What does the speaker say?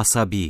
asabi.